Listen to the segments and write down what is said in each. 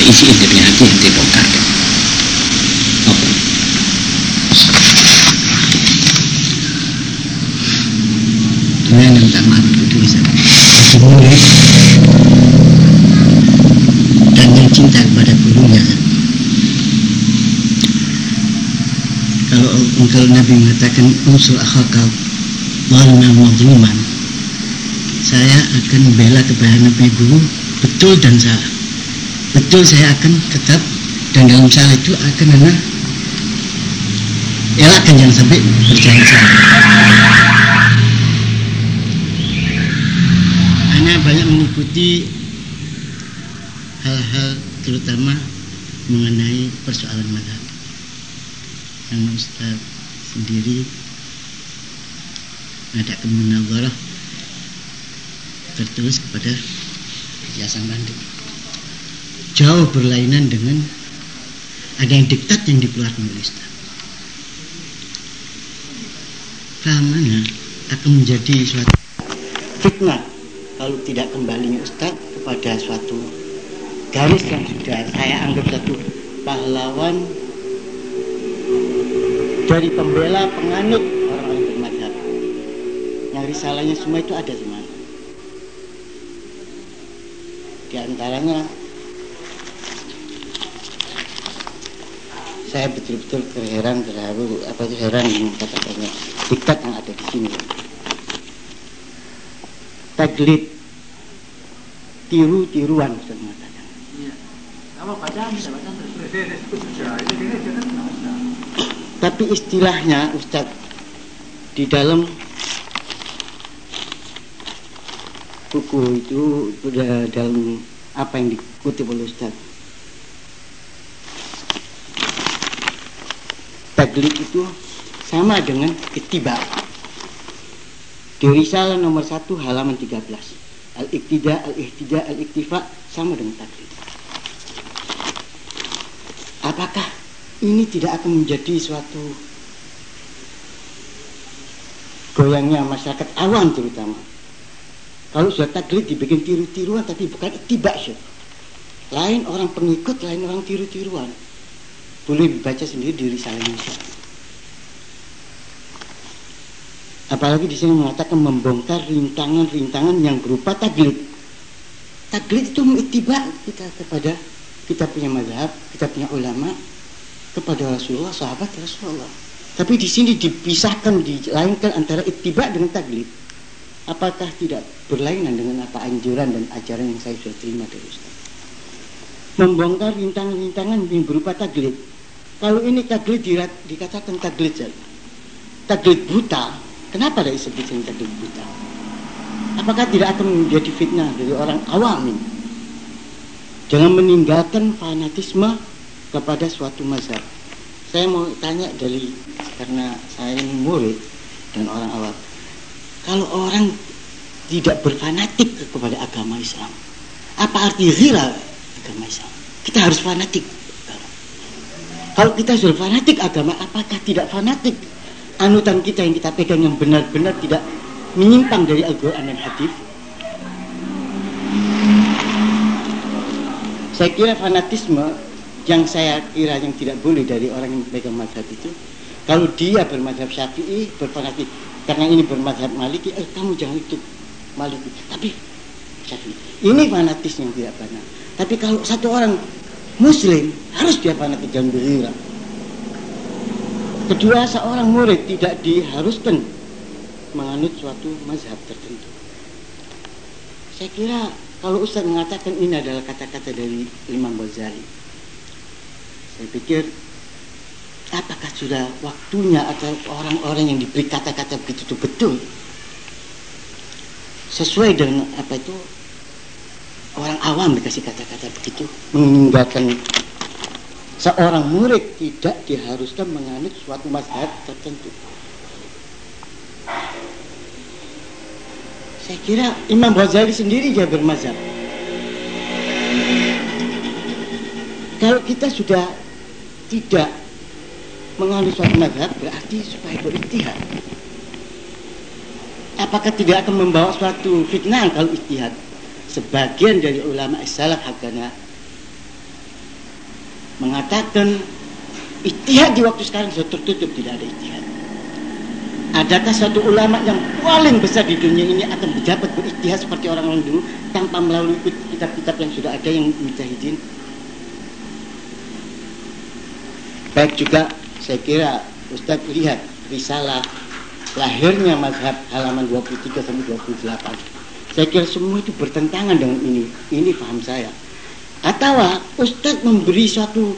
isi ente punya hati ente bongkar apa Dengan yang tak maaf itu bisa Bagi murid Dan yang cinta kepada gurunya Kalau engkau Nabi mengatakan Unsur akhakal Walna mazluman Saya akan membela kepada Nabi guru Betul dan salah Betul saya akan tetap Dan dalam salah itu akan anak Elakkan jangan sampai berjalan salah Ana banyak mengikuti hal-hal terutama mengenai persoalan madhab. Yang Ustaz sendiri ada kemunawwarah tertulis kepada Yayasan Bandung jauh berlainan dengan ada yang diktat yang dikeluarkan oleh Ustaz. Fahamana akan menjadi suatu fitnah kalau tidak kembalinya Ustadz kepada suatu garis yang sudah saya anggap satu pahlawan dari pembela penganut orang-orang bermadhab. Yang risalahnya semua itu ada di mana di antaranya saya betul-betul terheran terharu apa itu heran dengan kata-katanya diktat yang ada di sini taglid tiru-tiruan Ustaz mengatakan. Iya. Tapi istilahnya Ustaz di dalam buku itu sudah dalam apa yang dikutip oleh Ustaz. Taglid itu sama dengan ketiba. Di risalah nomor 1 halaman 13. Al-iktida, al-ihtida, al-iktifa sama dengan taklid. Apakah ini tidak akan menjadi suatu goyangnya masyarakat awam terutama? Kalau sudah taklid dibikin tiru-tiruan tapi bukan ittiba syekh. Lain orang pengikut, lain orang tiru-tiruan. Boleh dibaca sendiri di risalah. Apalagi di sini mengatakan membongkar rintangan-rintangan yang berupa taglid. Taglid itu mengitiba kita kepada kita punya mazhab, kita punya ulama, kepada Rasulullah, sahabat Rasulullah. Tapi di sini dipisahkan, dilainkan antara ittiba dengan taglid. Apakah tidak berlainan dengan apa anjuran dan ajaran yang saya sudah terima dari Ustaz? Membongkar rintangan-rintangan yang berupa taglid. Kalau ini taglid dikatakan taglid saja. Taglid buta, Kenapa ada disebut taglid buta? Apakah tidak akan menjadi fitnah dari orang awam ini? Jangan meninggalkan fanatisme kepada suatu mazhab. Saya mau tanya dari karena saya ini murid dan orang awam. Kalau orang tidak berfanatik kepada agama Islam, apa arti ghira agama Islam? Kita harus fanatik. Kalau kita sudah fanatik agama, apakah tidak fanatik anutan kita yang kita pegang yang benar-benar tidak menyimpang dari Al-Quran dan Hadis. Saya kira fanatisme yang saya kira yang tidak boleh dari orang yang pegang madhab itu, kalau dia bermadhab syafi'i, berfanatik, karena ini bermadhab maliki, eh kamu jangan itu maliki, tapi syafi'i. Ini fanatis yang tidak benar. Tapi kalau satu orang muslim, harus dia fanatik dan. Kedua, seorang murid tidak diharuskan menganut suatu mazhab tertentu. Saya kira kalau Ustaz mengatakan ini adalah kata-kata dari Imam Ghazali, saya pikir apakah sudah waktunya atau orang-orang yang diberi kata-kata begitu itu betul sesuai dengan apa itu orang awam dikasih kata-kata begitu meninggalkan seorang murid tidak diharuskan menganut suatu mazhab tertentu. Saya kira Imam Ghazali sendiri dia bermazhab. Kalau kita sudah tidak menganut suatu mazhab berarti supaya beristihad. Apakah tidak akan membawa suatu fitnah kalau istihad? Sebagian dari ulama salaf hakana mengatakan Itihad di waktu sekarang sudah tertutup tidak ada itihad. Adakah satu ulama yang paling besar di dunia ini akan berjabat beritihad seperti orang-orang dulu tanpa melalui kitab-kitab yang sudah ada yang mujahidin? Baik juga saya kira Ustadz lihat risalah lahirnya mazhab halaman 23 sampai 28. Saya kira semua itu bertentangan dengan ini. Ini paham saya. Atau Ustadz memberi suatu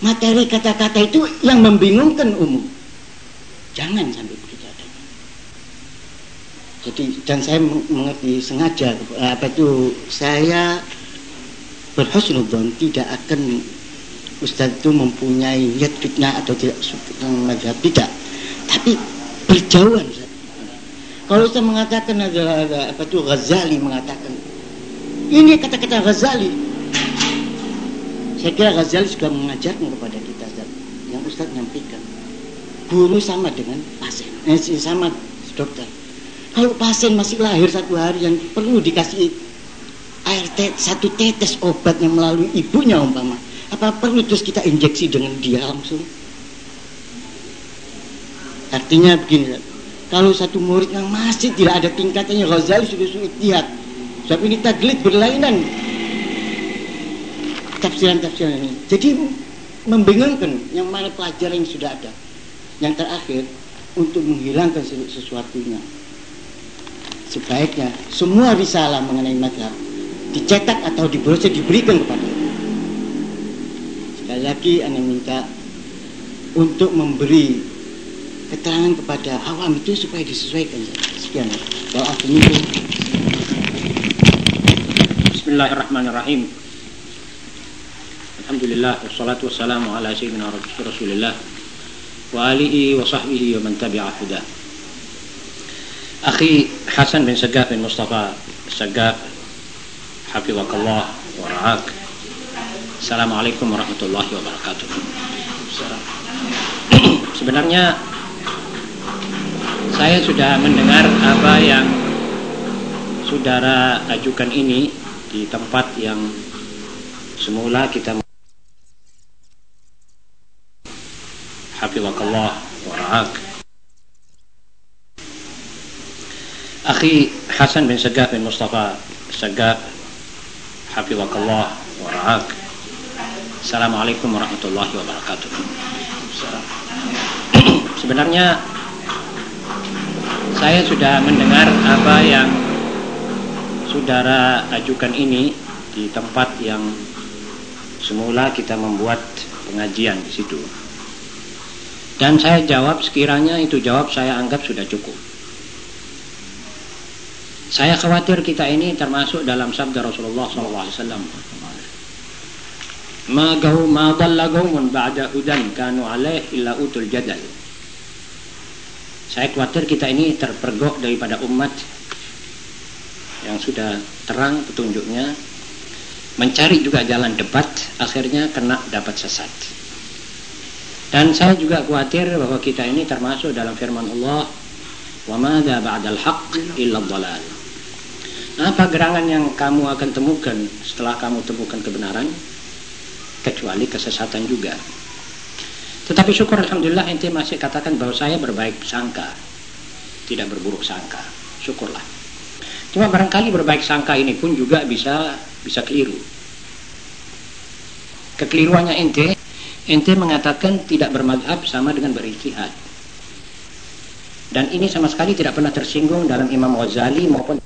materi kata-kata itu yang membingungkan umum. Jangan sampai begitu adanya. Jadi dan saya mengerti sengaja apa itu saya berhusnudzon tidak akan Ustaz itu mempunyai niat fitnah atau tidak mazhab tidak. Tapi berjauhan. Kalau saya mengatakan adalah apa itu Ghazali mengatakan ini kata-kata Ghazali saya kira Ghazali sudah mengajarkan kepada kita yang Ustaz nyampaikan. Guru sama dengan pasien, eh, sama dokter. Kalau pasien masih lahir satu hari yang perlu dikasih air tet, satu tetes obat yang melalui ibunya umpama, apa perlu terus kita injeksi dengan dia langsung? Artinya begini, kalau satu murid yang masih tidak ada tingkatannya Ghazali sudah sulit lihat. Sebab ini taglid berlainan tafsiran-tafsiran ini. Jadi membingungkan yang mana pelajaran yang sudah ada. Yang terakhir untuk menghilangkan sesuatunya. Sebaiknya semua risalah mengenai madhab dicetak atau dibrosur diberikan kepada Sekali lagi Anda minta untuk memberi keterangan kepada awam itu supaya disesuaikan. Sekian. Doa Bismillahirrahmanirrahim. Alhamdulillah wassalatu wassalamu ala sayyidina Rasulillah wa alihi wa sahbihi wa man tabi'a huda. Akhi Hasan bin Sagaf bin Mustafa Sagaf Hafizakallah wa ra'ak. Assalamualaikum warahmatullahi wabarakatuh. Sebenarnya saya sudah mendengar apa yang saudara ajukan ini di tempat yang semula kita Hafizakallah wa ra'ak. Akhi Hasan bin Sagaf bin Mustafa Sagaf Hafizakallah wa ra'ak. Assalamualaikum warahmatullahi wabarakatuh. Sebenarnya saya sudah mendengar apa yang saudara ajukan ini di tempat yang semula kita membuat pengajian di situ. Dan saya jawab sekiranya itu jawab saya anggap sudah cukup. Saya khawatir kita ini termasuk dalam sabda Rasulullah SAW. Ma gahu ma dhalla qaumun ba'da kanu alaih illa utul jadal. Saya khawatir kita ini terpergok daripada umat yang sudah terang petunjuknya mencari juga jalan debat akhirnya kena dapat sesat. Dan saya juga khawatir bahwa kita ini termasuk dalam firman Allah, "Wa madza ba'dal haqq illa dhalal." Apa gerangan yang kamu akan temukan setelah kamu temukan kebenaran? Kecuali kesesatan juga. Tetapi syukur Alhamdulillah ente masih katakan bahwa saya berbaik sangka. Tidak berburuk sangka. Syukurlah. Cuma barangkali berbaik sangka ini pun juga bisa bisa keliru. Kekeliruannya ente ente mengatakan tidak bermadhab sama dengan berijtihad. Dan ini sama sekali tidak pernah tersinggung dalam Imam Ghazali maupun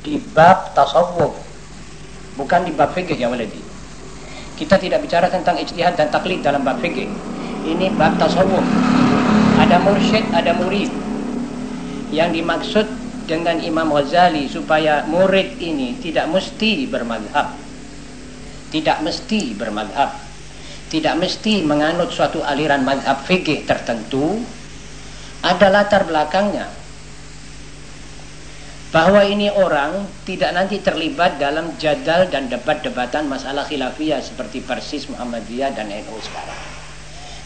di bab tasawuf bukan di bab fikih ya waladi kita tidak bicara tentang ijtihad dan taklid dalam bab fikih ini bab tasawuf. Ada mursyid ada murid. Yang dimaksud dengan Imam Ghazali supaya murid ini tidak mesti bermadhab. Tidak mesti bermadhab. Tidak mesti menganut suatu aliran madhab fikih tertentu. Ada latar belakangnya bahwa ini orang tidak nanti terlibat dalam jadal dan debat-debatan masalah khilafiyah seperti Persis Muhammadiyah dan NU sekarang.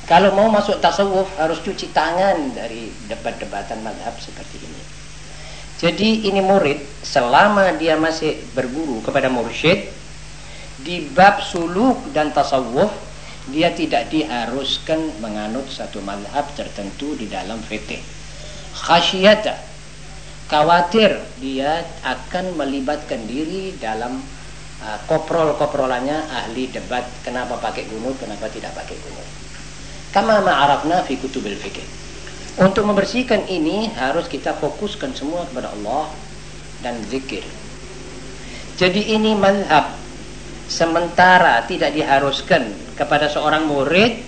Kalau mau masuk tasawuf harus cuci tangan dari debat-debatan madhab seperti ini. Jadi ini murid selama dia masih berguru kepada mursyid di bab suluk dan tasawuf dia tidak diharuskan menganut satu madhab tertentu di dalam fikih. Khasyata khawatir dia akan melibatkan diri dalam uh, koprol-koprolannya ahli debat kenapa pakai gunung, kenapa tidak pakai gunung. Kama ma'arafna fi kutubil fikih. Untuk membersihkan ini harus kita fokuskan semua kepada Allah dan zikir. Jadi ini madhab sementara tidak diharuskan kepada seorang murid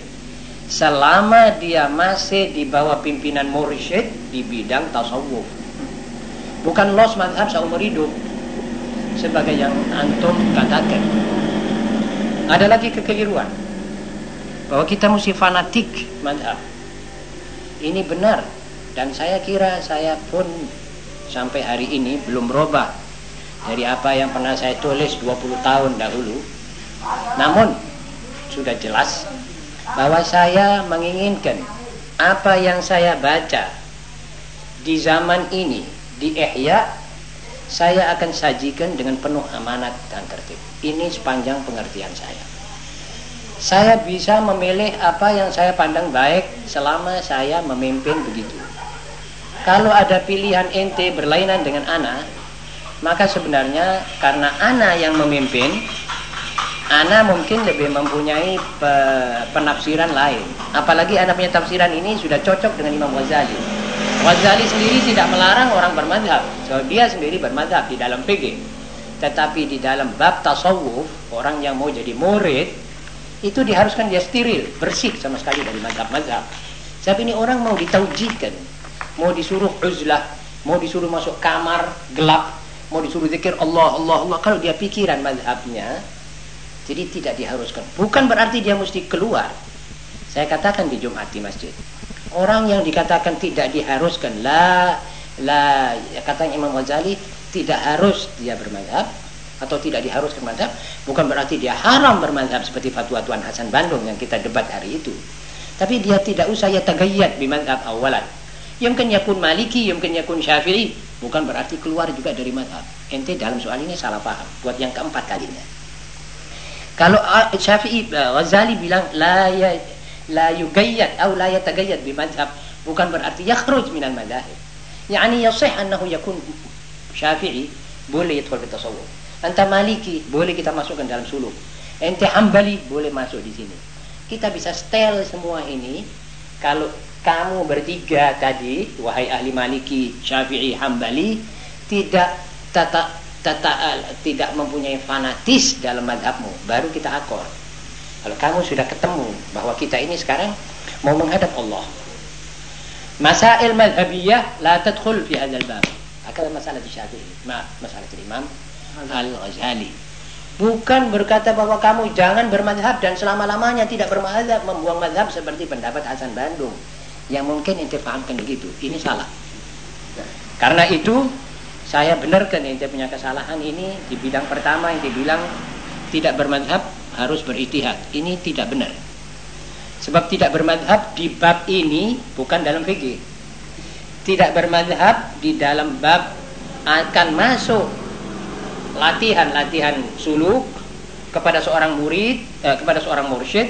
selama dia masih di bawah pimpinan mursyid di bidang tasawuf. Bukan los madhab seumur hidup. Sebagai yang antum katakan. Ada lagi kekeliruan. Bahwa kita mesti fanatik madhab. Ini benar. Dan saya kira saya pun sampai hari ini belum berubah dari apa yang pernah saya tulis 20 tahun dahulu. Namun sudah jelas bahwa saya menginginkan apa yang saya baca di zaman ini di Ihya saya akan sajikan dengan penuh amanat dan tertib ini sepanjang pengertian saya saya bisa memilih apa yang saya pandang baik selama saya memimpin begitu. Kalau ada pilihan ente berlainan dengan ana, maka sebenarnya karena ana yang memimpin, ana mungkin lebih mempunyai pe penafsiran lain. Apalagi ana punya tafsiran ini sudah cocok dengan Imam Ghazali. Ghazali sendiri tidak melarang orang bermadhab. So, dia sendiri bermadhab di dalam PG. Tetapi di dalam bab tasawuf, orang yang mau jadi murid, itu diharuskan dia steril, bersih sama sekali dari mazhab-mazhab. Tapi ini orang mau ditaujikan, mau disuruh uzlah, mau disuruh masuk kamar gelap, mau disuruh zikir Allah, Allah, Allah. Kalau dia pikiran mazhabnya, jadi tidak diharuskan. Bukan berarti dia mesti keluar. Saya katakan di Jumat di masjid. Orang yang dikatakan tidak diharuskan, la, la, kata Imam Ghazali, tidak harus dia bermazhab, atau tidak diharuskan mazhab bukan berarti dia haram bermazhab seperti fatwa Tuan Hasan Bandung yang kita debat hari itu. Tapi dia tidak usah ya tagayyad bimazhab awalan. Yumkin yakun maliki yumkin yakun syafi'i bukan berarti keluar juga dari mazhab ente dalam soal ini salah paham buat yang keempat kalinya. Kalau ah, Syafi'i uh, Ghazali bilang la ya la yugayyad atau la yatagayyad bimazhab bukan berarti yakhruj minal madahib yani yasih annahu yakun Syafi'i boleh yadkhul fi tasawuf Anta maliki, boleh kita masukkan dalam suluk. Ente hambali, boleh masuk di sini. Kita bisa setel semua ini. Kalau kamu bertiga tadi, wahai ahli maliki, syafi'i, hambali, tidak tata, tata, tidak mempunyai fanatis dalam madhabmu, baru kita akor. Kalau kamu sudah ketemu bahwa kita ini sekarang mau menghadap Allah. Masail madhabiyah la tadkhul fi hadzal bab. Akan masalah di Syafi'i, masalah Imam Al-Ghazali. Bukan berkata bahwa kamu jangan bermadhab dan selama-lamanya tidak bermadhab, membuang madhab seperti pendapat Hasan Bandung. Yang mungkin ente pahamkan begitu. Ini salah. Karena itu, saya benarkan ente punya kesalahan ini di bidang pertama yang dibilang tidak bermadhab harus beritihad. Ini tidak benar. Sebab tidak bermadhab di bab ini bukan dalam fikih. Tidak bermadhab di dalam bab akan masuk latihan-latihan suluk kepada seorang murid, eh, kepada seorang mursyid,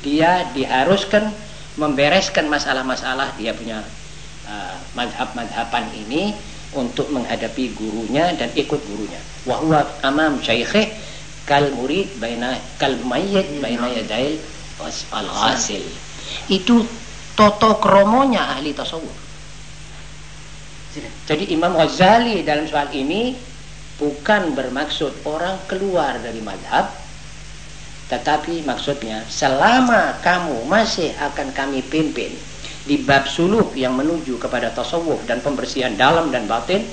dia diharuskan membereskan masalah-masalah dia punya uh, madhab-madhaban ini untuk menghadapi gurunya dan ikut gurunya. Wahwa amam syaikh kal murid baina kal mayyit baina yadail al ghasil. Itu toto kromonya ahli tasawuf. Jadi Imam Ghazali dalam soal ini bukan bermaksud orang keluar dari madhab tetapi maksudnya selama kamu masih akan kami pimpin di bab suluk yang menuju kepada tasawuf dan pembersihan dalam dan batin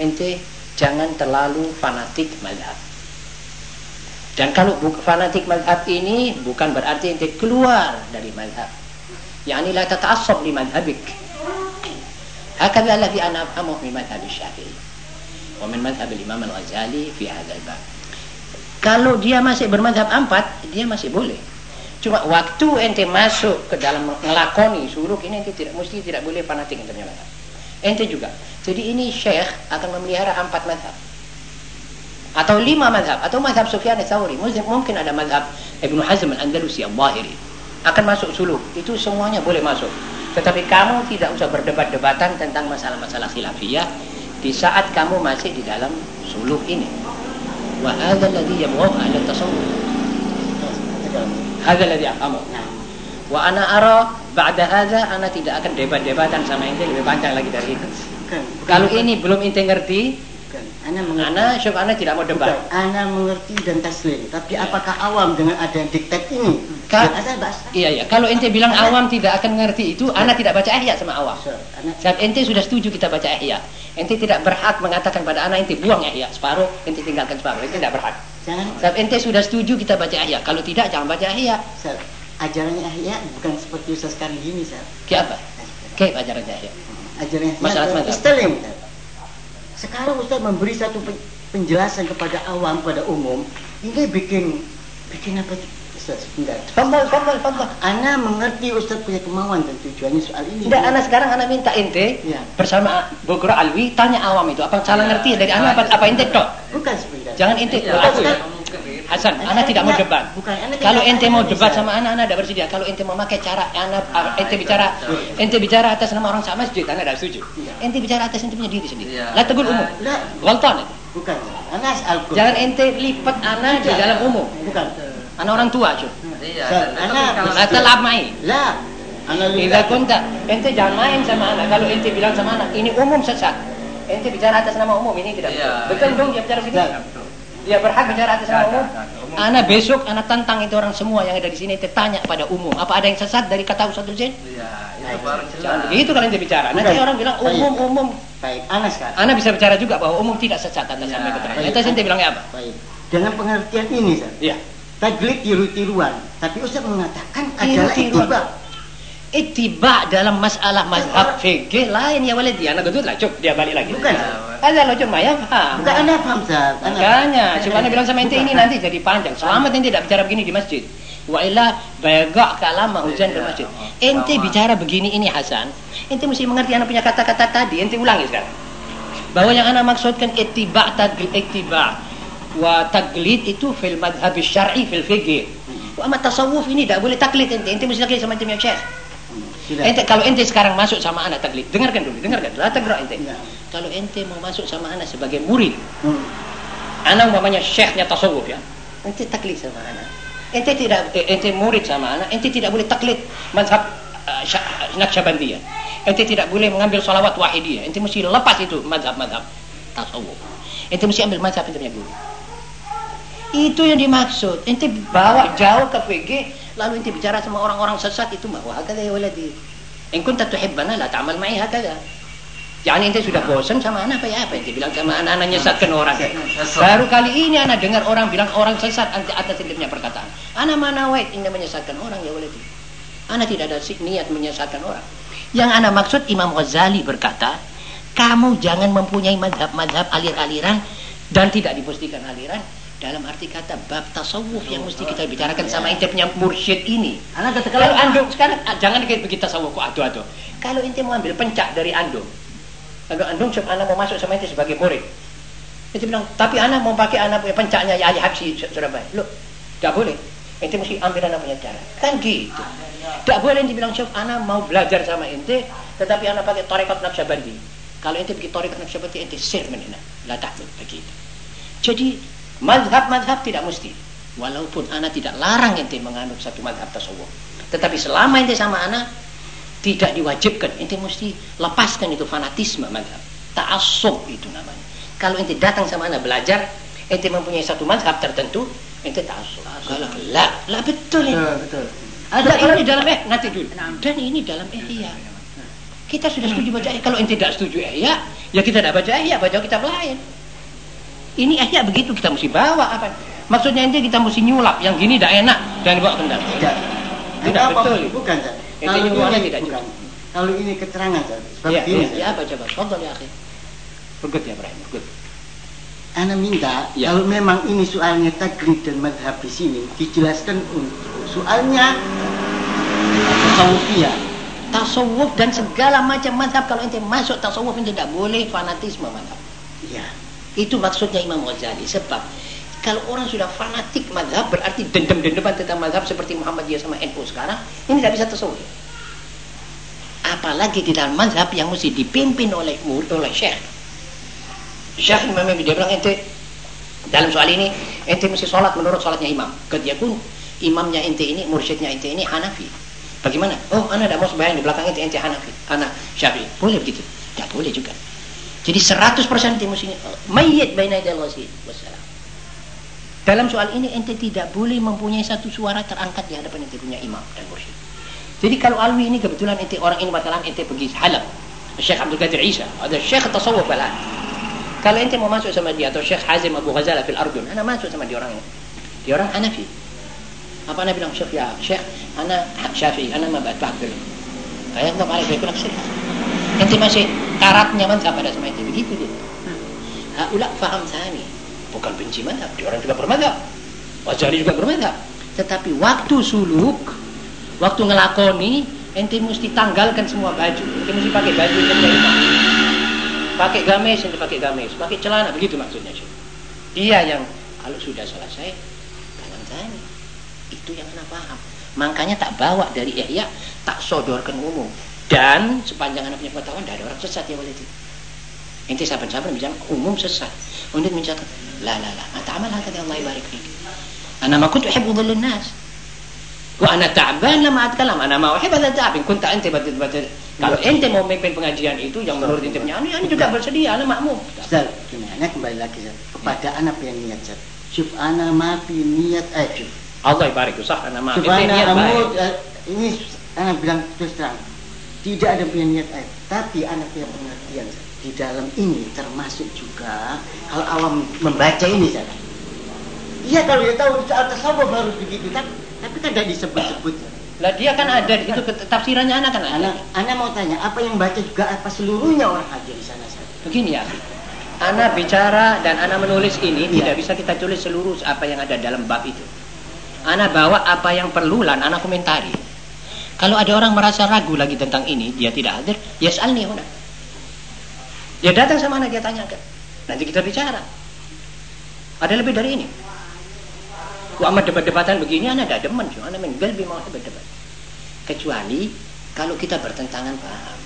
ente jangan terlalu fanatik madhab dan kalau fanatik madhab ini bukan berarti ente keluar dari madhab yakni la tata'assab li hakadha alladhi ana afhamuh min madhab syafi'i wa min madhab Imam Al-Ghazali fi hadzal bab. Kalau dia masih bermadhab empat, dia masih boleh. Cuma waktu ente masuk ke dalam ngelakoni suluk ini ente tidak mesti tidak boleh fanatik ente. Ente juga. Jadi ini syekh akan memelihara empat madhab. Atau lima madhab. Atau madhab Sufyan al-Thawri. Mungkin ada madhab Ibn Hazm al-Andalusi al-Zahiri. Akan masuk suluk. Itu semuanya boleh masuk. Tetapi kamu tidak usah berdebat-debatan tentang masalah-masalah khilafiyah di saat kamu masih di dalam suluk ini. Wa hadha alladhi yabghadhu ahli tasawuf. Hadha alladhi aqamu. Wa ana ara ba'da hadha ana tidak akan debat-debatan sama ente lebih panjang lagi dari itu. Kalau ini belum ente ngerti. Ana mengerti. ana ana tidak mau Bukan, debat. ana mengerti dan taslim. Tapi Ya. apakah awam dengan ada yang diktat ini? Ka- ada bahasa. Iya iya. Kalau ente bilang awam tidak akan ngerti itu, ana tidak baca ihya sama awam. Ana Saat ente sudah setuju kita baca ihya, ente tidak berhak mengatakan pada anak ente buang ihya separuh, ente tinggalkan separuh. Ente tidak berhak. jangan Saat ente sudah setuju kita baca ihya, kalau tidak jangan baca ihya. Sir, ajarannya Ahya bukan seperti Ustaz sekarang gini, Sir. Kayak apa? Kayak ajaran ihya. Ajarannya Masalah mazhab. Sekarang Ustaz memberi satu pen- penjelasan kepada awam, pada umum, ini bikin bikin apa Ustaz? Sebentar. Fadal, fadal, fadal. Ana mengerti Ustaz punya kemauan dan tujuannya soal ini. Tidak, anak sekarang anak minta ente Ya. bersama Bukro Alwi tanya awam itu apa salah ngerti dari anak apa, apa ente tok. Bukan sebentar. Jangan ente. Bukan, Ustaz. Hasan, Ana- anak tidak mau ana- debat. bukan, ana Kalau ente ana mau debat bisa. sama anak, anak tidak bersedia. Kalau ente memakai cara anak, ente bicara, ente bicara atas nama orang sama masjid, anak tidak setuju. Iya. Ente bicara atas ente punya diri sendiri. Iya. Lah tegul umum. Lah, Galtan itu. bukan. Ana al Jangan ente lipat anak di dalam umum. Bukan. Anak orang tua, cuy. Iya. Ana Nah, telap main. Lah, ana Bila kunta, ente jangan main sama anak. Kalau ente bilang sama anak, ini umum sesat. Ente bicara atas nama umum, ini tidak Iya, betul. Betul iya. dong dia bicara begitu. Iya. Dia berhak bicara atas nama umum. Umum. Anak besok, anak tantang itu orang semua yang ada di sini, tanya pada umum. Apa ada yang sesat dari kata Ustaz Hussein? Iya, itu baru jelas. begitu ente bicara. Nanti orang bilang Baik. umum, umum. Baik, ana sekarang. Anak bisa bicara juga bahwa umum tidak sesat atas Iya, sampai keterangan. Atas ente bilangnya apa? Baik. Dengan pengertian ini, Ustaz. Iya. Taglid tiru-tiruan, tapi Ustaz mengatakan adalah Tiru-tiruan. ittiba. Ittiba dalam masalah mazhab fikih lain ya walidi. Anak gedut lah, cuk dia balik lagi. Bukan. Ada lo cuma ya paham. Bukan anda paham. Ana- Makanya, coba anda bilang sama ente ini nanti jadi panjang. Selamat ente tidak bicara begini di masjid. Wa illa bagak kalama hujan di masjid. Ente bicara begini ini Hasan. Ente mesti mengerti anak punya kata-kata tadi. Ente ulangi sekarang. Bahwa yang anak maksudkan ittiba taglid ittiba wa taglid itu fil madhab syar'i fil fikih. Wa amat tasawuf ini tidak boleh taklid ente. Ente mesti taklid sama ente punya syekh. Sudah. Ente kalau ente sekarang masuk sama anak taklid, dengarkan dulu, dengarkan. La tagra ente. Ya. Kalau ente mau masuk sama anak sebagai murid, Hmm. anak umpamanya syekhnya tasawuf ya ente taklid sama anak ente tidak eh, ente murid sama anak ente tidak boleh taklid mazhab uh, Naqsyabandiyah ente tidak boleh mengambil salawat wahidiyah ente mesti lepas itu mazhab-mazhab tasawuf ente mesti ambil mazhab ente punya guru itu yang dimaksud ente bawa jauh ke PG lalu ente bicara sama orang-orang sesat itu mah hakada ya waladi in kunta tuhibbana la ta'mal ma'i hakada Jangan ente sudah bosan sama anak apa ya apa ente bilang sama anak-anak nyesatkan orang. Baru kali ini anak dengar orang bilang orang sesat anti atas ente punya perkataan. Anak mana wait ini menyesatkan orang ya boleh. Anak tidak ada niat menyesatkan orang. Yang anak maksud Imam Ghazali berkata, kamu jangan mempunyai madhab-madhab alir-aliran dan tidak dipastikan aliran dalam arti kata bab tasawuf yang mesti kita bicarakan sama ente punya mursyid ini. Ana kata Kalau andung sekarang ah, jangan dikait begitu tasawuf kok ado-ado. Kalau ente mau ambil pencak dari andung, andung cuma anak mau masuk sama ente sebagai murid. Ente bilang, tapi anak mau pakai anak punya pencaknya ya Habsi Sur- Surabaya. Loh, tidak boleh. Ente mesti ambil anak punya cara. Kan gitu. Tidak boleh ente bilang, Syuf, anak mau belajar sama ente, tetapi anak pakai tarekat Naqsyabandi. Kalau ente pergi tarekat Naqsyabandi, ente sir menina. La tahmud begitu. Jadi, mazhab-mazhab tidak mesti. Walaupun anak tidak larang ente menganut satu mazhab tasawuf. Tetapi selama ente sama anak, tidak diwajibkan. Ente mesti lepaskan itu fanatisme mazhab. Ta'assub itu namanya. Kalau ente datang sama anak belajar, ente mempunyai satu mazhab tertentu, ente ta'assub. Kalau lah, lah betul ini. Betul, betul. Ada ini dalam eh nanti dulu. Dan ini dalam ihya. Kita sudah setuju baca ihya. Kalau ente tidak setuju ihya, ya kita tidak baca ihya, baca kitab lain. Ini ihya begitu kita mesti bawa apa? Maksudnya ente kita mesti nyulap yang gini tidak enak dan bawa kendal. Tidak. Tidak, Apa- betul. Bukan. Ente Kalau ini tidak bukan. Kalau ini keterangan, Ustaz. Sebab Ya, gini, ya, Ustaz. ya apa coba? Fadal ya akhi. Bergut ya Ibrahim, bergut. Ana minta Ya. kalau memang ini soalnya taglid dan madhab di sini dijelaskan untuk soalnya tasawufiyah tasawuf dan segala macam madhab kalau ente masuk tasawuf ente tidak boleh fanatisme madhab Iya. Itu maksudnya Imam Ghazali. Sebab kalau orang sudah fanatik madhab berarti dendam-dendaman tentang madhab seperti Muhammadiyah sama NU sekarang ini tidak bisa tasawuf apalagi di dalam madhab yang mesti dipimpin oleh murid oleh syekh. Syekh Imam Nawawi dia bilang ente dalam soal ini ente mesti sholat menurut sholatnya imam. Ketika pun imamnya ente ini mursyidnya ente ini Hanafi. Bagaimana? Oh anda tidak mau sembahyang di belakang ente ente Hanafi. Anak Syafi'i boleh begitu? Tidak boleh juga jadi 100% ente mesti mayyit baina ghasil wassalam dalam soal ini ente tidak boleh mempunyai satu suara terangkat di hadapan ente punya imam dan mursyid jadi kalau Alwi ini kebetulan ente orang ini batalan ente pergi Halab Syekh Abdul Qadir Isa ada Syekh tasawuf balan kalau ente mau masuk sama dia atau Syekh Hazim Abu Ghazala fil Ardun ana masuk sama dia orang ini? Dia orang Hanafi. Apa ana bilang? Syekh ya Syekh ana Syafi'i ana ma ba'd faham dulu kayak enggak balik ente masih karatnya mantap pada sama ente begitu dia. Haula faham sani. Bukan benci madhab dia orang juga bermadhab. Wajari juga bermadhab. Tetapi waktu suluk waktu ngelakoni ente mesti tanggalkan semua baju. Ente mesti pakai baju yang dari pakai gamis ente pakai gamis. Pakai celana begitu maksudnya dia yang kalau sudah selesai kalam tani itu yang anak paham makanya tak bawa dari ihya tak sodorkan umum dan sepanjang anak punya pengetahuan tidak ada orang sesat ya walidi ente saban-saban bilang umum sesat. Untuk mencatat la la la mata amal hati Allah barik fik ana ma kuntu uhibbu dhillun nas. Wa ana ta'ban lama atkalam. Ana ma uhibbu hadha ta'ab in kunta ente bat bat kalau ente mau memimpin pengajian itu yang menurut ente punya anu juga bersedia ana makmum. Ustaz, gimana kembali lagi Ustaz. Kepada anak yang niat Ustaz. Syuf ana ma fi niat eh syuf. Allah barik usah ana ma ana niat baik. eh, ini anak bilang terus terang. Tidak ada punya niat aib, tapi anak punya pengertian di dalam ini termasuk juga kalau awam membaca ini Ustaz. Iya kalau dia tahu di saat tasawuf baru begitu kan tapi kan tidak disebut-sebut lah dia kan ada di situ ke- tafsirannya anak kan ada Anak, anak mau tanya apa yang baca juga apa seluruhnya orang haji di sana Ustaz? begini ya Ana bicara dan Ana menulis ini Iya. tidak bisa kita tulis seluruh apa yang ada dalam bab itu. Ana bawa apa yang perlu lan Ana komentari. Kalau ada orang merasa ragu lagi tentang ini, dia tidak hadir, ya salni huna. Dia datang sama Ana, dia tanyakan. Nanti kita bicara. Ada lebih dari ini. Wa amat debat-debatan begini Ana tidak demen, Ana menggelbi mau debat-debat. Kecuali kalau kita bertentangan paham.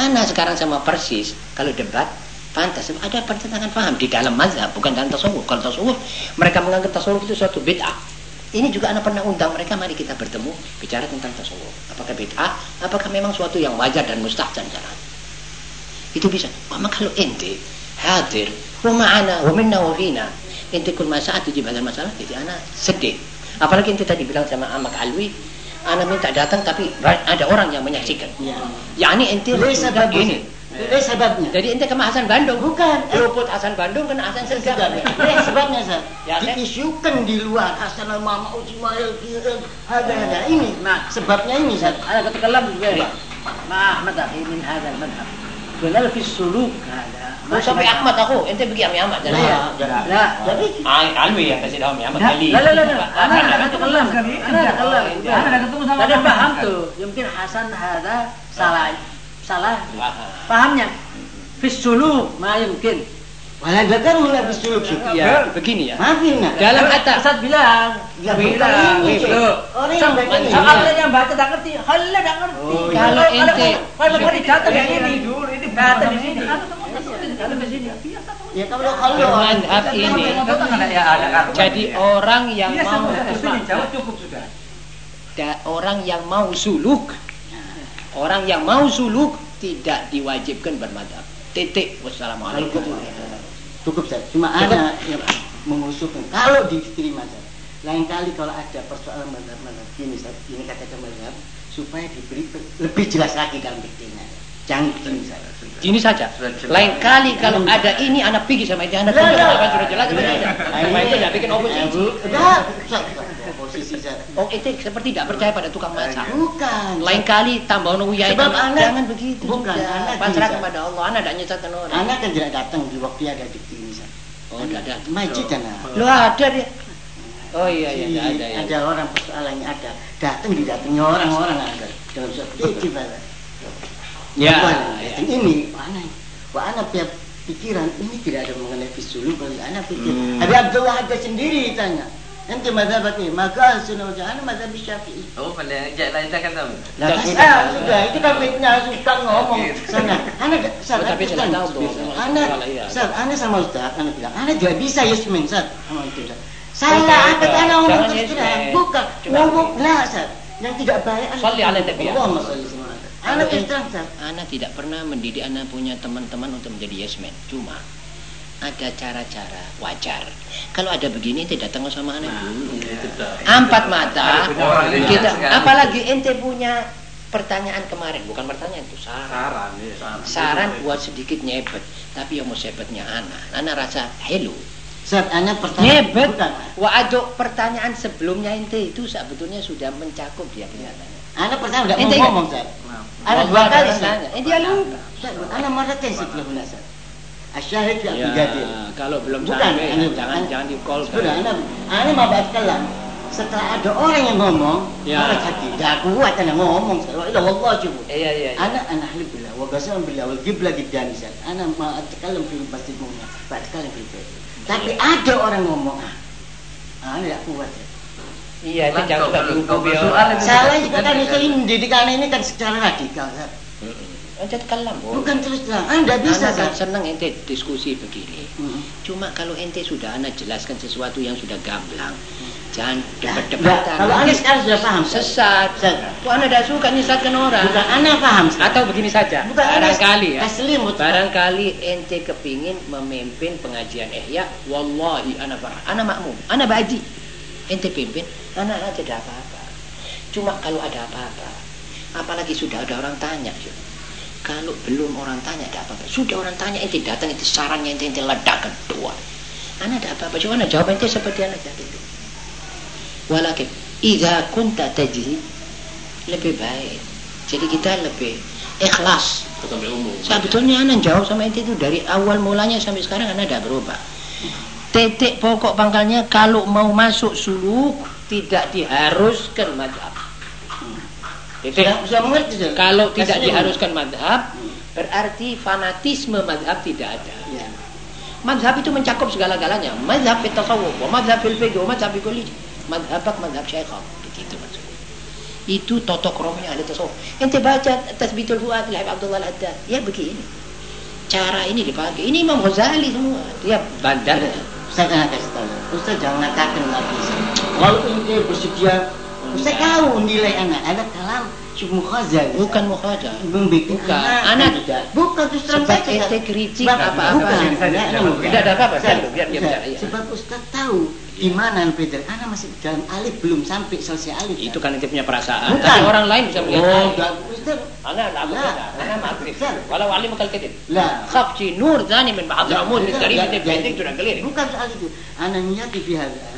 Ana sekarang sama persis kalau debat pantas ada pertentangan paham di dalam mazhab bukan dalam tasawuf. Kalau tasawuf mereka menganggap tasawuf itu suatu bid'ah. Ini juga anak pernah undang mereka mari kita bertemu bicara tentang tasawuf. Apakah bid'ah? Apakah memang suatu yang wajar dan mustahsan jalan? Itu bisa. Mama kalau ente hadir wa ma'ana wa minna wa fina ente kul masalah tujib hadal masalah jadi anak sedih. Apalagi ente tadi bilang sama Amak Alwi anak minta datang tapi ada orang yang menyaksikan. Iya. Yani ente sudah bagus. Itu Eh, sebabnya. Jadi ente kena Hasan Bandung? Bukan. Luput Hasan Bandung kena Hasan Segar. Eh, sebabnya, Sir. Ya, Diisukan di luar Hasan Mama Ujimail Kirin. Ada-ada ini. Nah, sebabnya ini, Sir. Ada ketikalam juga. Ya. Nah, Ahmad ini min hadal madhab. Jalal fi suluk ada. Mau sampai Ahmad aku, ente pergi sama Ahmad. Jadi, jadi. Alwi ya kasih tahu Ahmad kali. Lah, lah, lah. Ana ada ketemu Anak ada ketikalam. Ada ketemu sama. Ada paham tuh. Yang penting Hasan hada salah salah pahamnya fisulu ma yumkin Walau bakar mulai bersuluk ya, begini ya. Maafin nak. Dalam kata. Ustaz bilang. Ya, bilang. Orang yang baca. Soal yang baca tak ngerti. Halah tak ngerti. Oh, iya. Kalau ente. Kalau kalau data yang ini dulu, ini data di sini. Ya kalau kalau ini. Jadi orang yang iya, mau cukup. Orang yang mau suluk orang yang mau suluk tidak diwajibkan bermadhab titik wassalamualaikum cukup Ustaz. Cuma ana yang mengusulkan kalau diterima Ustaz. Lain kali kalau ada persoalan mazhab-mazhab ini ini kata mazhab supaya diberi lebih jelas lagi dalam diktinya. Jangan begini. Gini saja. Lain kali kalau ada ini anak pergi sama itu anak sudah jelas sudah ada. Supaya itu tidak bikin Eh, oposisi. Enggak, Oposisi Ustaz. Oh itu seperti tidak percaya pada tukang masak. Bukan. Lain kali tambah nuya itu Sebab anak- jangan begitu. bukan, anak Pasrah kepada Allah. Anak tidak nyesatkan orang. Anak kan tidak datang di waktu ada dikti ini Ustaz. Oh tidak ada. Majid kan. Lu ada dia. Oh iya iya Iya, tidak ada ya. ada orang persoalannya ada datang didatangi orang-orang ada dalam suatu titik Pak. Ya, Bukan, ya. ini anak wah anak pikiran ini tidak ada mengenai fisulu bagi anak pikir Hmm. Habib Abdullah ada sendiri tanya Ini, maka sunnah wajah anak mazhab syafi'i. Oh, pandai ajak lain tak kata. Lah, Tak ah, sudah, itu kan fitnah suka ngomong sana. Anak, Ustaz, Oh, saya kan sekolah, iya. Ustaz, anak sama Ustaz, anak bilang, anak tidak bisa Yasmin, Ustaz. Sama itu, Ustaz. Salah, apa anak ngomong terus Yasmin. terang. Bukan, ngomong lah, Ustaz. Yang tidak baik. anak Salli tidak- ala Nabi. Allahumma Nabi. Anak terus terang, Ustaz. Anak tidak pernah mendidik anak punya teman-teman untuk menjadi yes man. Cuma ada cara-cara wajar. Kalau ada begini ente datang sama anak dulu. Empat mata. Orang ini Kita, apalagi ente punya pertanyaan kemarin, bukan pertanyaan itu saran. Saran, ya. Saran buat sedikit nyebet, tapi yang mau sebetnya anak. Anak rasa hello. Anak pertanyaan. Nyebet. Waduh, pertanyaan sebelumnya ente itu sebetulnya sudah mencakup dia kelihatannya. Anak pertama tidak Ente mau ingat? ngomong, Ustaz. Nah. Anak dua kali. Eh, dia lupa. Anak maraten sebelum Ustaz. Asyahid fi Ya, Qadir. kalau belum Bukan, sampai, anu, jangan anu. jangan di call. Sudah, anak, anak mau baca kalam. Setelah ada orang yang ngomong, Ya. orang hati, dah kuat anak ngomong. Ilah Allah cukup. Iya iya. iya. Anak anak ahli billah, wa qasam billah, wal qibla giddani Ustaz. Anak ma atakalam fil masjid mu'min, wa atakalam fil bait. Tapi ada orang ngomong, ah, ah, anak tidak kuat. Ya. Iya, itu jangan Kalau- kalau ya. itu- Salah juga kan itu ini pendidikan ini kan secara radikal. Ustaz. Kalam. Bukan terus terang, anda bisa. Anak kan senang ente diskusi begini. Hmm. Cuma kalau ente sudah anak jelaskan sesuatu yang sudah gamblang, jangan Nah, debat-debatan. Kalau anda sekarang sudah paham, sesat. Kok anda tidak suka nyesatkan orang? Bukan anda paham, Ustaz. Atau begini saja. Bukan barangkali ya. Taslim, Ustaz. Barangkali ente kepingin memimpin pengajian ihya, wallahi ana paham. Ana makmum, ana baji. Ente pimpin, ana nggak tidak apa-apa. Cuma kalau ada apa-apa, apalagi sudah ada orang tanya. Kalau belum orang tanya ada apa-apa. Sudah orang tanya ente datang ente sarannya ente ente ledakan dua. Ana ada apa-apa, cuma ana jawab ente seperti anak jadi itu. Walakin, idza kunta tajri lebih baik. Jadi kita lebih ikhlas Sebetulnya anak jawab sama ente itu dari awal mulanya sampai sekarang anak tidak berubah. Titik pokok pangkalnya kalau mau masuk suluk tidak diharuskan madhab. Titik. Sudah, sudah mengerti. Kalau tidak diharuskan madhab, berarti fanatisme madhab tidak ada. Ya. Madhab itu mencakup segala-galanya. Madhab fil tasawuf, madhab fil fiqh, madhab fil kulli. Madhabak madhab syekhak. Begitu maksudnya. Itu totok kromnya ahli tasawuf. Ente baca Tasbitul Fuad Lahib Abdullah Al-Haddad. Ya begini. Cara ini dipakai. Ini Imam Ghazali semua. Dia bandar. Ustaz anak kasih tahu. Ustaz jangan katakan lagi. Kalau ente bersedia, Ustaz tahu nilai anak. Ada kalam Syekh Mukhazal. Bukan mukhajah. membuat Bukan. anak. Anak. tidak. Bukan terus terang ente Ustaz. kritik apa-apa. Bukan. Tidak bukan. Tidak ada apa-apa, Ustaz, biar- dia bicara, iya. Sebab Ustaz tahu di mana Peter. Anak masih dalam alif belum sampai selesai alif. Itu kan ente punya perasaan. Bukan. Tapi orang lain bisa melihat. Oh, enggak. Ustaz. Anak Lah. berbeda. Anak makrif. Walau alim kal kadib. Lah. Khafci nur zani min ba'd al-umur min keliru. Bukan soal itu. Anak niat di hadza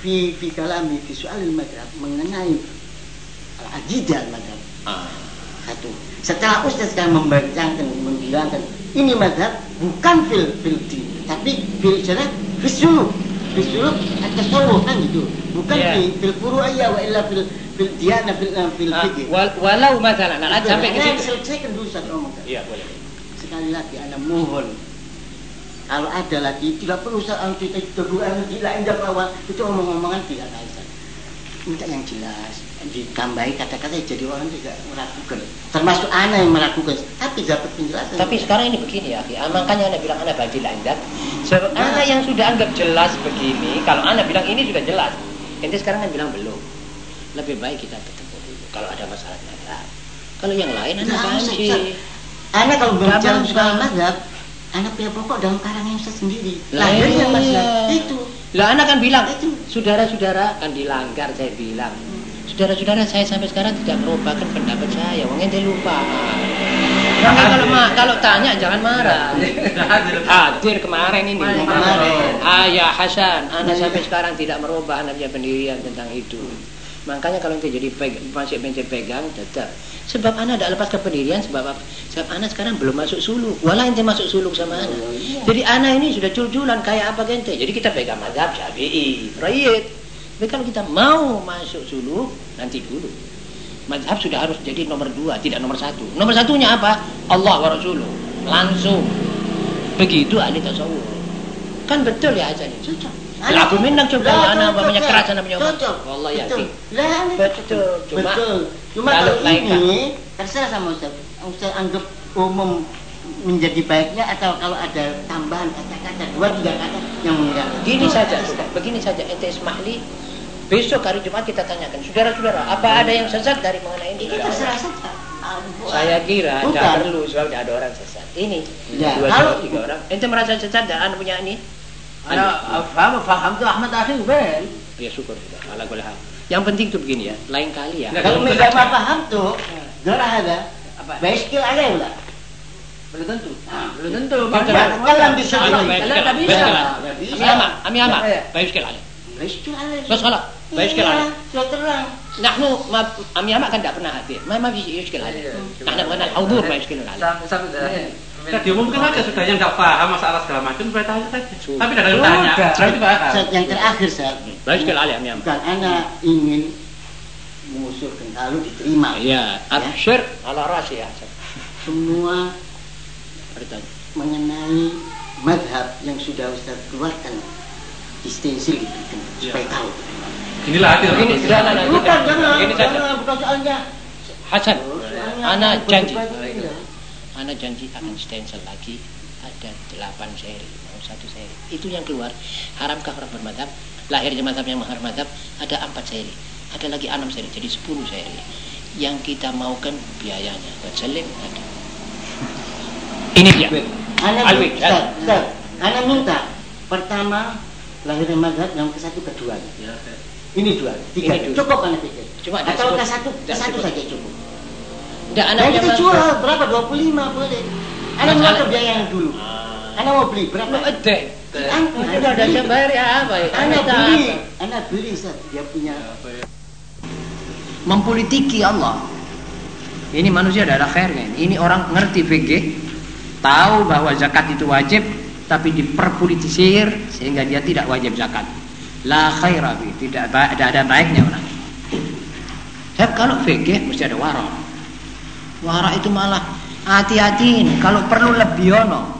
fi fi kalami fi soal madhab mengenai al-ajidah madhab Ah. satu. Setelah Ustaz sekarang membacakan, membilangkan ini madhab bukan fil fil din, tapi fil sana fil suluk. Fil suluk kan gitu. Bukan Ya. fil fil furu'iyah wa illa fil fil diyana fil fil Ah, fikih. wal- walau masalah, nah, sampai ke situ. dulu Ustaz ngomong. Iya, boleh. sekali lagi anda mohon kalau ada lagi tidak perlu saat kita teguran gila indah bahwa itu omong-omongan tidak bisa minta yang jelas ditambahi kata-kata jadi orang tidak meragukan termasuk anak yang meragukan tapi dapat penjelasan Tapi sekarang ini begini ya. Ah, makanya anak bilang anak bagi landat. Sebab anak yang sudah anggap jelas begini, kalau anak bilang ini sudah jelas, ente sekarang kan bilang belum. Lebih baik kita ketemu dulu. Kalau ada masalah madhab. Kalau yang lain anak banci. Ustaz. anak kalau berbicara soal mazhab anak punya pokok dalam karangnya Ustaz sendiri Lah, lahir yang iya. mazhab itu Lah anak kan bilang, Itu. saudara-saudara kan dilanggar saya bilang. Saudara-saudara saya sampai sekarang tidak merubahkan pendapat saya. Wong ente lupa. Makanya kalau ma kalau tanya jangan marah. Hadir kemarin ini. Kemarin. Ayah Hasan, anak Iya. sampai sekarang tidak merubah anak punya pendirian tentang itu. Makanya kalau ente jadi peg, masih ente pegang tetap. Sebab anak tidak lepaskan pendirian sebab apa? Sebab anak sekarang belum masuk suluk. Walau ente masuk suluk sama anak. Jadi anak ini sudah curculan kayak apa ente. Jadi kita pegang mazhab Syafi'i, Rayyid. Tapi kalau kita mau masuk suluk nanti dulu. Mazhab sudah harus jadi nomor dua, tidak nomor satu. Nomor satunya apa? Allah wa Rasuluh. Langsung. Begitu ahli tasawuf. Kan betul ya Hasan ini? Cocok. Lagu minang coba Lah, anak namanya Ustaz. keras namanya Umar. Wallah Betul. Lah, ini Betul. Cuma Betul. Cuma kalau ini terserah sama Ustaz. Ustaz anggap umum menjadi baiknya atau kalau ada tambahan kata-kata dua tiga kata yang mengganggu. Gini Itu saja. Begini saja, ente Ismaili. Besok hari Jumat kita tanyakan, saudara-saudara, apa ada yang sesat dari mengenai ini? Itu terserah saja. Saya kira tidak perlu sebab tidak ada orang sesat. Ini Ya, dua, dua, tiga orang. Ente merasa sesat dan punya ini? Ana faham faham tu Ahmad Akhi bel. Ya syukur sudah. Ala kulli hal. Yang penting tuh begini ya, lain kali ya. Kalau tidak paham tuh, darah ada. Apa? Baiskil ada lah. Belum tentu. Belum tentu. Kalam bisa baik sekali. tak bisa. Baik. Nggak bisa. Ami ama, ami ama. Ya, ya. Baik sekali. Baiskil ada. Bas khalas. Baik sekali. Iya, sudah terang. Nahnu ma ami ama kan tidak pernah hadir. Ma ma fi mushkil ada. Iya, cuma- Nahnu mengenal haudur Kita diumumkan aja sudah yang nggak paham masalah segala macam sudah tanya saja. Tapi tidak ada tanya. Berarti paham. Saat yang terakhir saat Baik sekali ali ami ama. bukan anak ingin mengusulkan lalu diterima. Ya, absyir ala rasi ya. Semua Bertanya. mengenai madhab yang sudah Ustaz keluarkan di stensil gitu Ya. supaya tahu. Inilah hati. Begini, sudah, nah, nah, Bukan, jangan, jangan, bukan soalnya. Hasan, Soalnya Ana yang janji. Ya. Ana janji akan stencil lagi ada 8 seri, mau satu seri. Itu yang keluar. Haramkah orang bermadhab? Lahirnya madhab yang mahar madhab ada 4 seri. Ada lagi 6 seri, jadi 10 seri. Yang kita maukan biayanya. Buat selim ada. Ini dia. Ana Ustaz, ya. Ustaz, Ana minta pertama lahirnya madhab yang ke satu kedua. Ini dua, tiga. Ini dulu. Cukup Ana pikir. Cuma ada Atau sebut- ke satu, ke tidak satu saja cukup. Tidak anak mas- jual berapa? 25 boleh. Ana mau Masalah- ke biaya yang dulu. Ah. Ana mau beli berapa? Lo ada. Ana Sudah ada yang bayar ya apa ya? Ana Kita beli, apa? Ana beli Ustaz. Dia punya mempolitiki Allah. Ini manusia ada khairnya. Ini orang ngerti fikih, tahu bahwa zakat itu wajib, tapi diperpolitisir sehingga dia tidak wajib zakat. La khaira fi, tidak tidak ada baiknya orang. Sebab kalau fikih mesti ada wara. Wara itu malah hati-hatiin kalau perlu lebih ono.